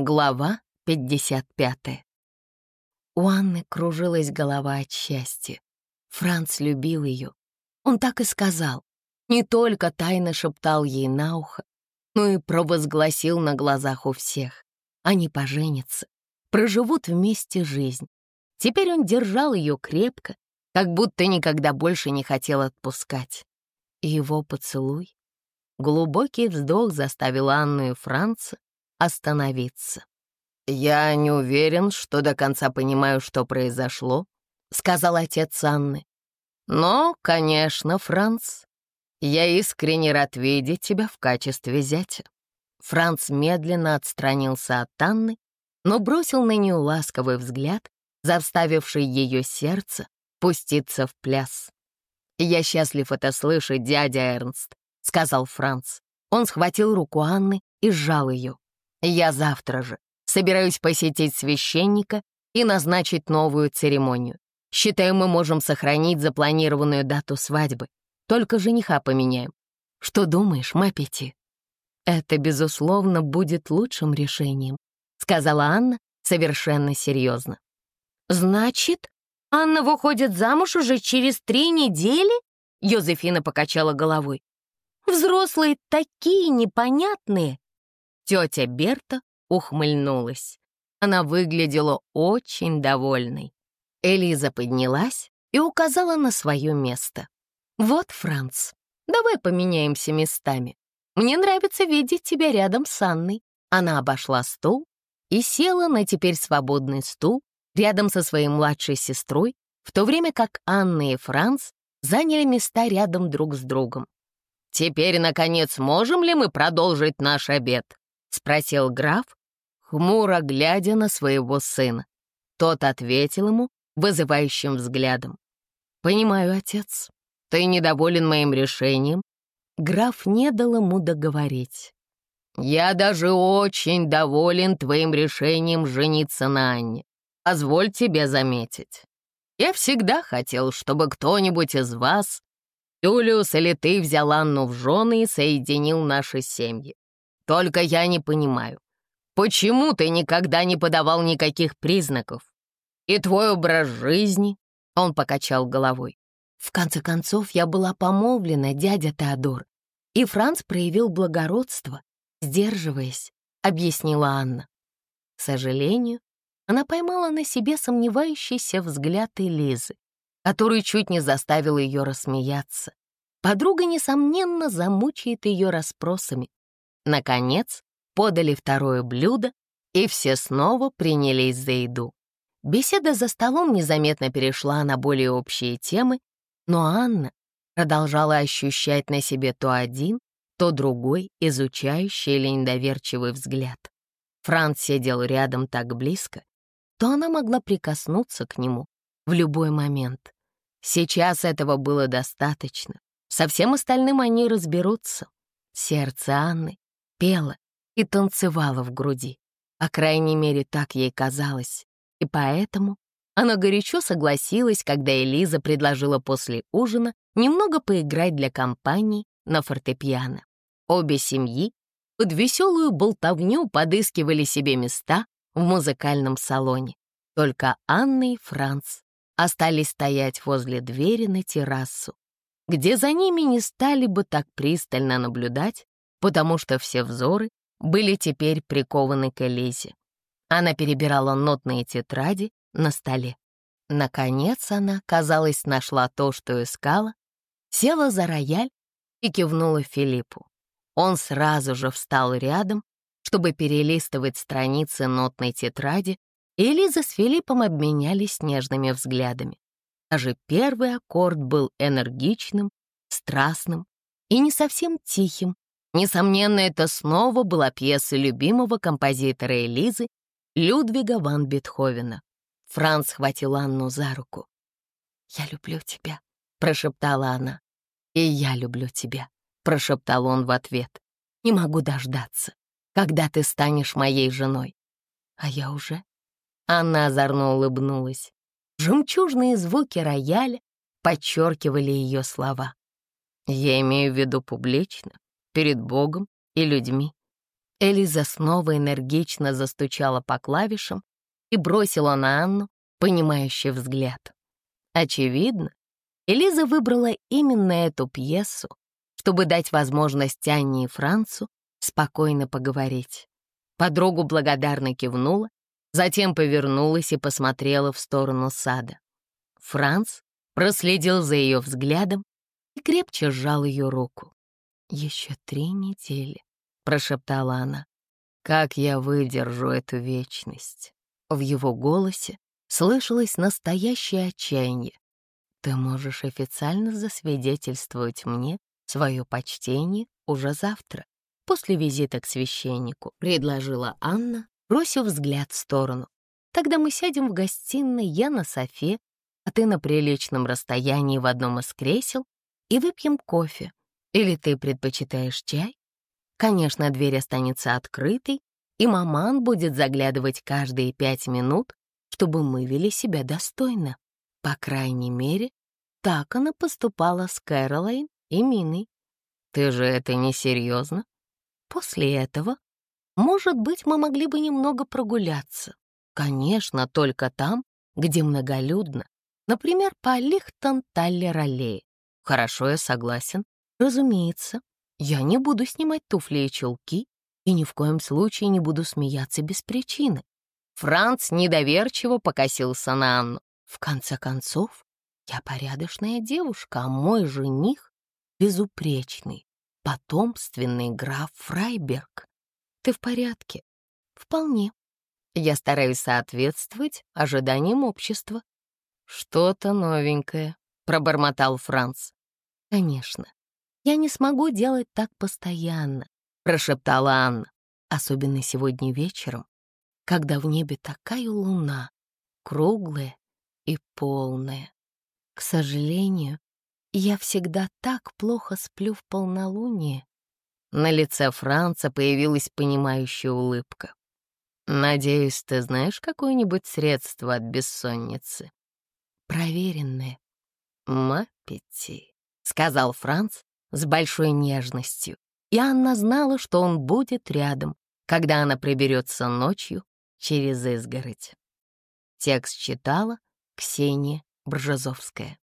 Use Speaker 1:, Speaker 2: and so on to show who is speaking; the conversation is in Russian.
Speaker 1: Глава 55 У Анны кружилась голова от счастья. Франц любил ее. Он так и сказал. Не только тайно шептал ей на ухо, но и провозгласил на глазах у всех. Они поженятся, проживут вместе жизнь. Теперь он держал ее крепко, как будто никогда больше не хотел отпускать. Его поцелуй, глубокий вздох заставил Анну и Франца остановиться. «Я не уверен, что до конца понимаю, что произошло», — сказал отец Анны. «Но, конечно, Франц, я искренне рад видеть тебя в качестве зятя». Франц медленно отстранился от Анны, но бросил на нее ласковый взгляд, заставивший ее сердце пуститься в пляс. «Я счастлив это слышать, дядя Эрнст», — сказал Франц. Он схватил руку Анны и сжал ее. Я завтра же собираюсь посетить священника и назначить новую церемонию. Считаю, мы можем сохранить запланированную дату свадьбы. Только жениха поменяем. Что думаешь, Маппети? Это, безусловно, будет лучшим решением, сказала Анна совершенно серьезно. Значит, Анна выходит замуж уже через три недели? Йозефина покачала головой. Взрослые такие непонятные. Тетя Берта ухмыльнулась. Она выглядела очень довольной. Элиза поднялась и указала на свое место. «Вот, Франц, давай поменяемся местами. Мне нравится видеть тебя рядом с Анной». Она обошла стол и села на теперь свободный стул рядом со своей младшей сестрой, в то время как Анна и Франц заняли места рядом друг с другом. «Теперь, наконец, можем ли мы продолжить наш обед?» — спросил граф, хмуро глядя на своего сына. Тот ответил ему вызывающим взглядом. «Понимаю, отец, ты недоволен моим решением». Граф не дал ему договорить. «Я даже очень доволен твоим решением жениться на Анне. Позволь тебе заметить. Я всегда хотел, чтобы кто-нибудь из вас, Юлиус или ты, взял Анну в жены и соединил наши семьи. Только я не понимаю, почему ты никогда не подавал никаких признаков? И твой образ жизни?» Он покачал головой. «В конце концов, я была помолвлена, дядя Теодор, и Франц проявил благородство, сдерживаясь», — объяснила Анна. К сожалению, она поймала на себе сомневающийся взгляд Элизы, который чуть не заставил ее рассмеяться. Подруга, несомненно, замучает ее расспросами, Наконец, подали второе блюдо, и все снова принялись за еду. Беседа за столом незаметно перешла на более общие темы, но Анна продолжала ощущать на себе то один, то другой изучающий или недоверчивый взгляд. Франц сидел рядом так близко, то она могла прикоснуться к нему в любой момент. Сейчас этого было достаточно. Со всем остальным они разберутся. Сердце Анны пела и танцевала в груди. По крайней мере, так ей казалось. И поэтому она горячо согласилась, когда Элиза предложила после ужина немного поиграть для компании на фортепиано. Обе семьи под веселую болтовню подыскивали себе места в музыкальном салоне. Только Анна и Франц остались стоять возле двери на террасу, где за ними не стали бы так пристально наблюдать, потому что все взоры были теперь прикованы к Элизе. Она перебирала нотные тетради на столе. Наконец она, казалось, нашла то, что искала, села за рояль и кивнула Филиппу. Он сразу же встал рядом, чтобы перелистывать страницы нотной тетради, и Элиза с Филиппом обменялись нежными взглядами. Даже первый аккорд был энергичным, страстным и не совсем тихим, Несомненно, это снова была пьеса любимого композитора Элизы Людвига ван Бетховена. Франц схватил Анну за руку. «Я люблю тебя», — прошептала она. «И я люблю тебя», — прошептал он в ответ. «Не могу дождаться, когда ты станешь моей женой». «А я уже?» Анна озорно улыбнулась. Жемчужные звуки рояля подчеркивали ее слова. «Я имею в виду публично», перед Богом и людьми. Элиза снова энергично застучала по клавишам и бросила на Анну понимающий взгляд. Очевидно, Элиза выбрала именно эту пьесу, чтобы дать возможность Анне и Францу спокойно поговорить. Подругу благодарно кивнула, затем повернулась и посмотрела в сторону сада. Франц проследил за ее взглядом и крепче сжал ее руку. «Еще три недели», — прошептала она. «Как я выдержу эту вечность?» В его голосе слышалось настоящее отчаяние. «Ты можешь официально засвидетельствовать мне свое почтение уже завтра, после визита к священнику», — предложила Анна, бросив взгляд в сторону. «Тогда мы сядем в гостиной, я на софе, а ты на приличном расстоянии в одном из кресел и выпьем кофе. Или ты предпочитаешь чай? Конечно, дверь останется открытой, и маман будет заглядывать каждые пять минут, чтобы мы вели себя достойно. По крайней мере, так она поступала с Кэролайн и Миной. Ты же это не серьезно? После этого, может быть, мы могли бы немного прогуляться. Конечно, только там, где многолюдно. Например, по Лихтон-Таллер-аллее. Хорошо, я согласен. Разумеется, я не буду снимать туфли и чулки и ни в коем случае не буду смеяться без причины. Франц недоверчиво покосился на Анну. В конце концов, я порядочная девушка, а мой жених — безупречный, потомственный граф Фрайберг. Ты в порядке? Вполне. Я стараюсь соответствовать ожиданиям общества. Что-то новенькое, пробормотал Франц. Конечно, я не смогу делать так постоянно, прошептала Анна, особенно сегодня вечером, когда в небе такая луна, круглая и полная. К сожалению, я всегда так плохо сплю в полнолуние. На лице Франца появилась понимающая улыбка. «Надеюсь, ты знаешь какое-нибудь средство от бессонницы?» «Проверенное». «Маппети», — сказал Франц с большой нежностью, и Анна знала, что он будет рядом, когда она приберется ночью через изгородь. Текст читала Ксения Бржазовская.